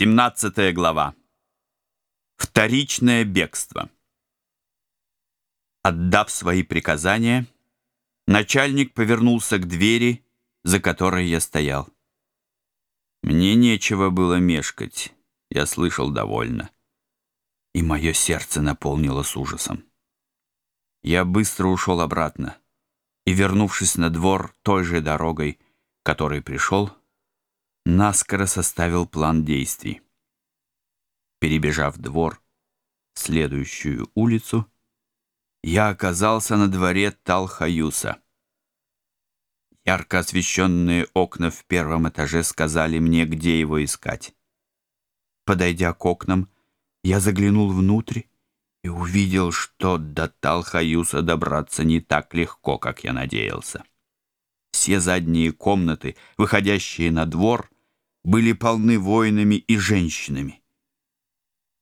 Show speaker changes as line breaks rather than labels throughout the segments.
17 глава. Вторичное бегство. Отдав свои приказания, начальник повернулся к двери, за которой я стоял. Мне нечего было мешкать, я слышал довольно. И мое сердце наполнилось ужасом. Я быстро ушел обратно и, вернувшись на двор той же дорогой, которой пришел, наскоро составил план действий. Перебежав двор, следующую улицу, я оказался на дворе Талхаюса. Ярко освещенные окна в первом этаже сказали мне, где его искать. Подойдя к окнам, я заглянул внутрь и увидел, что до Талхаюса добраться не так легко, как я надеялся. Все задние комнаты, выходящие на двор — были полны воинами и женщинами.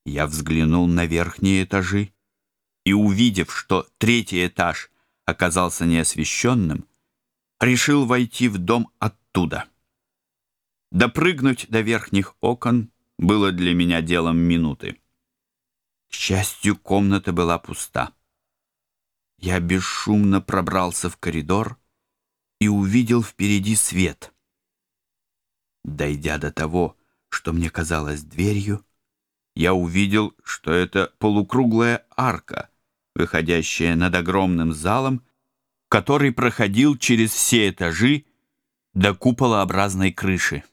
Я взглянул на верхние этажи и, увидев, что третий этаж оказался неосвещенным, решил войти в дом оттуда. Допрыгнуть до верхних окон было для меня делом минуты. К счастью, комната была пуста. Я бесшумно пробрался в коридор и увидел впереди свет — Дойдя до того, что мне казалось дверью, я увидел, что это полукруглая арка, выходящая над огромным залом, который проходил через все этажи до куполообразной крыши.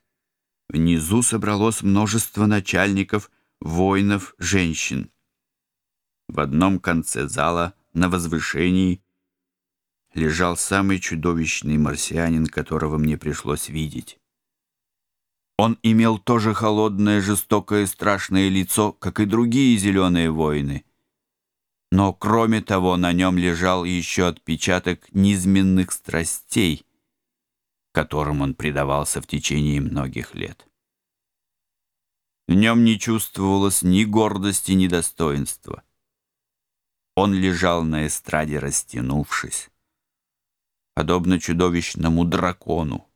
Внизу собралось множество начальников, воинов, женщин. В одном конце зала, на возвышении, лежал самый чудовищный марсианин, которого мне пришлось видеть. Он имел тоже холодное, жестокое, страшное лицо, как и другие зеленые воины. Но, кроме того, на нем лежал еще отпечаток низменных страстей, которым он предавался в течение многих лет. В нем не чувствовалось ни гордости, ни достоинства. Он лежал на эстраде, растянувшись, подобно чудовищному дракону,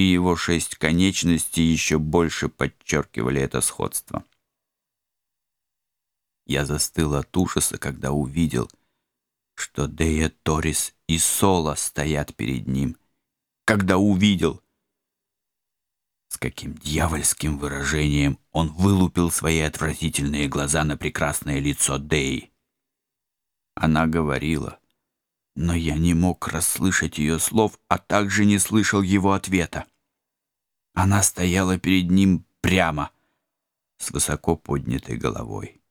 и его шесть конечностей еще больше подчеркивали это сходство. Я застыл от ужаса, когда увидел, что Дея Торис и Соло стоят перед ним. Когда увидел, с каким дьявольским выражением он вылупил свои отвратительные глаза на прекрасное лицо Деи. Она говорила, но я не мог расслышать ее слов, а также не слышал его ответа. Она стояла перед ним прямо, с высоко поднятой головой.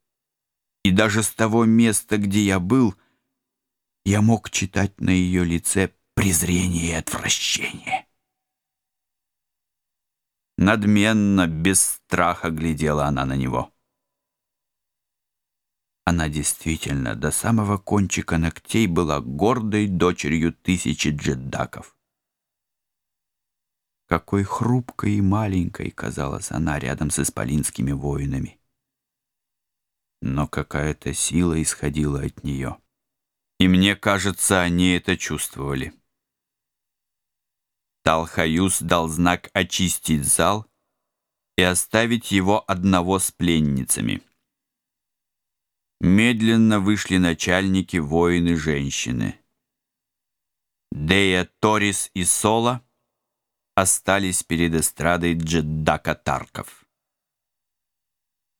И даже с того места, где я был, я мог читать на ее лице презрение и отвращение. Надменно, без страха глядела она на него. — Она действительно до самого кончика ногтей была гордой дочерью тысячи джеддаков. Какой хрупкой и маленькой казалась она рядом с исполинскими воинами. Но какая-то сила исходила от нее. И мне кажется, они это чувствовали. Талхаюс дал знак очистить зал и оставить его одного с пленницами. медленно вышли начальники воины-женщины. Дея Торис и Соло остались перед эстрадой джеддака Тарков.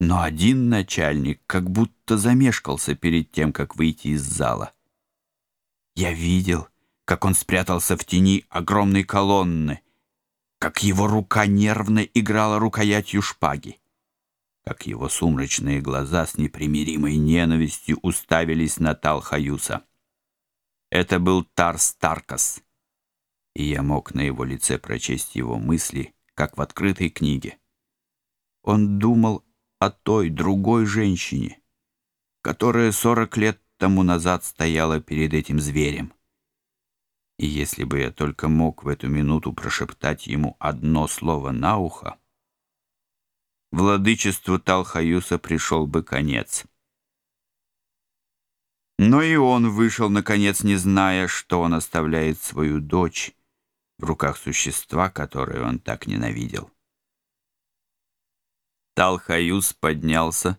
Но один начальник как будто замешкался перед тем, как выйти из зала. Я видел, как он спрятался в тени огромной колонны, как его рука нервно играла рукоятью шпаги как его сумрачные глаза с непримиримой ненавистью уставились на Талхаюса. Это был Тарс Таркас, и я мог на его лице прочесть его мысли, как в открытой книге. Он думал о той, другой женщине, которая сорок лет тому назад стояла перед этим зверем. И если бы я только мог в эту минуту прошептать ему одно слово на ухо, владычеству Талхаюса пришел бы конец. Но и он вышел, наконец, не зная, что он оставляет свою дочь в руках существа, которое он так ненавидел. Талхаюс поднялся,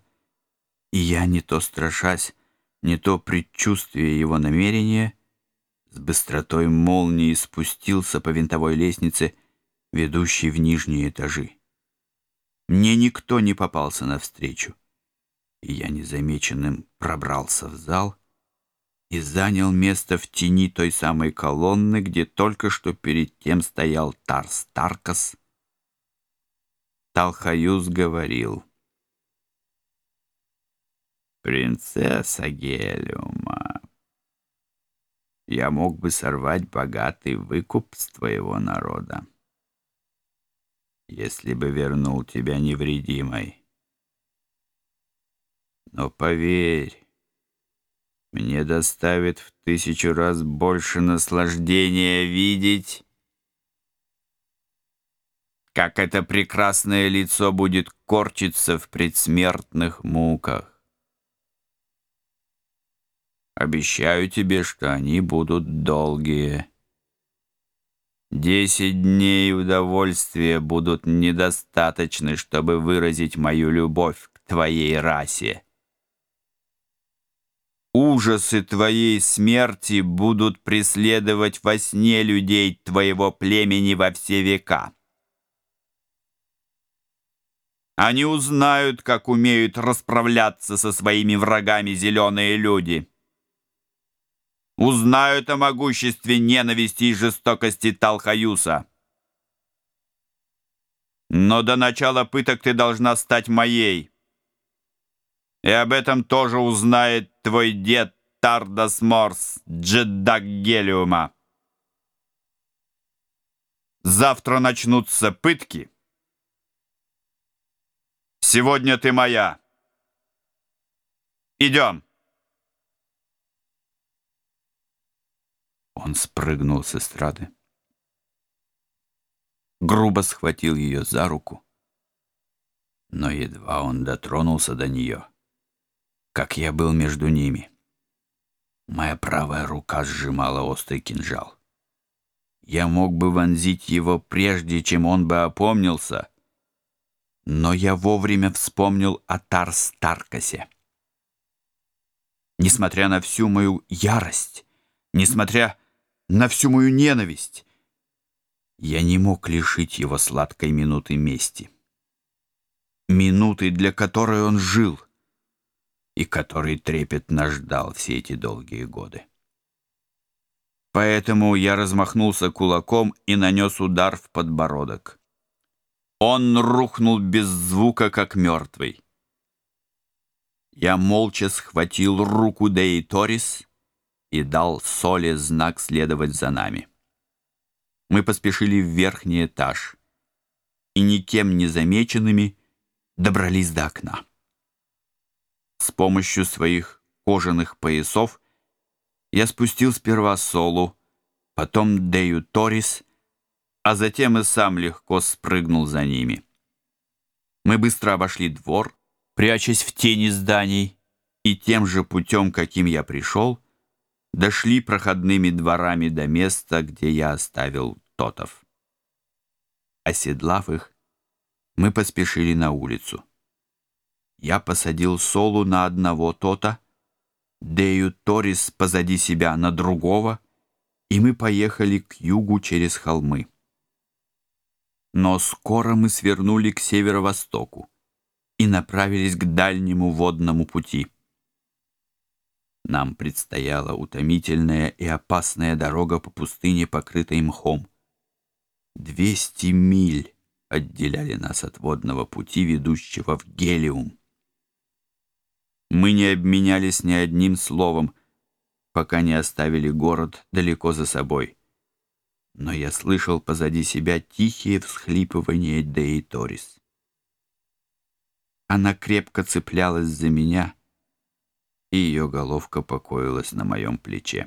и я, не то страшась, не то предчувствие его намерения, с быстротой молнии спустился по винтовой лестнице, ведущей в нижние этажи. Мне никто не попался навстречу. И я незамеченным пробрался в зал и занял место в тени той самой колонны, где только что перед тем стоял Тарс Таркас. Талхаюз говорил. «Принцесса Гелиума, я мог бы сорвать богатый выкуп с твоего народа. если бы вернул тебя невредимой. Но поверь, мне доставит в тысячу раз больше наслаждения видеть, как это прекрасное лицо будет корчиться в предсмертных муках. Обещаю тебе, что они будут долгие. Десять дней удовольствия будут недостаточны, чтобы выразить мою любовь к твоей расе. Ужасы твоей смерти будут преследовать во сне людей твоего племени во все века. Они узнают, как умеют расправляться со своими врагами зеленые люди узнают о могуществе ненависти и жестокости Талхаюса. Но до начала пыток ты должна стать моей. И об этом тоже узнает твой дед Тардас Морс, джеддак Гелиума. Завтра начнутся пытки. Сегодня ты моя. Идем. Он спрыгнул с эстрады. Грубо схватил ее за руку. Но едва он дотронулся до нее, как я был между ними. Моя правая рука сжимала острый кинжал. Я мог бы вонзить его прежде, чем он бы опомнился, но я вовремя вспомнил о Тарстаркасе. Несмотря на всю мою ярость, несмотря на всю мою ненависть. Я не мог лишить его сладкой минуты мести. Минуты, для которой он жил и который трепетно ждал все эти долгие годы. Поэтому я размахнулся кулаком и нанес удар в подбородок. Он рухнул без звука, как мертвый. Я молча схватил руку Деи Торис и дал Соле знак следовать за нами. Мы поспешили в верхний этаж и никем не замеченными добрались до окна. С помощью своих кожаных поясов я спустил сперва Солу, потом Дею Торис, а затем и сам легко спрыгнул за ними. Мы быстро обошли двор, прячась в тени зданий, и тем же путем, каким я пришел, дошли проходными дворами до места, где я оставил тотов. Оседлав их, мы поспешили на улицу. Я посадил Солу на одного тота, Дею Торис позади себя на другого, и мы поехали к югу через холмы. Но скоро мы свернули к северо-востоку и направились к дальнему водному пути. Нам предстояла утомительная и опасная дорога по пустыне, покрытой мхом. Двести миль отделяли нас от водного пути, ведущего в Гелиум. Мы не обменялись ни одним словом, пока не оставили город далеко за собой. Но я слышал позади себя тихие всхлипывания Деи Торис. Она крепко цеплялась за меня — и ее головка покоилась на моем плече.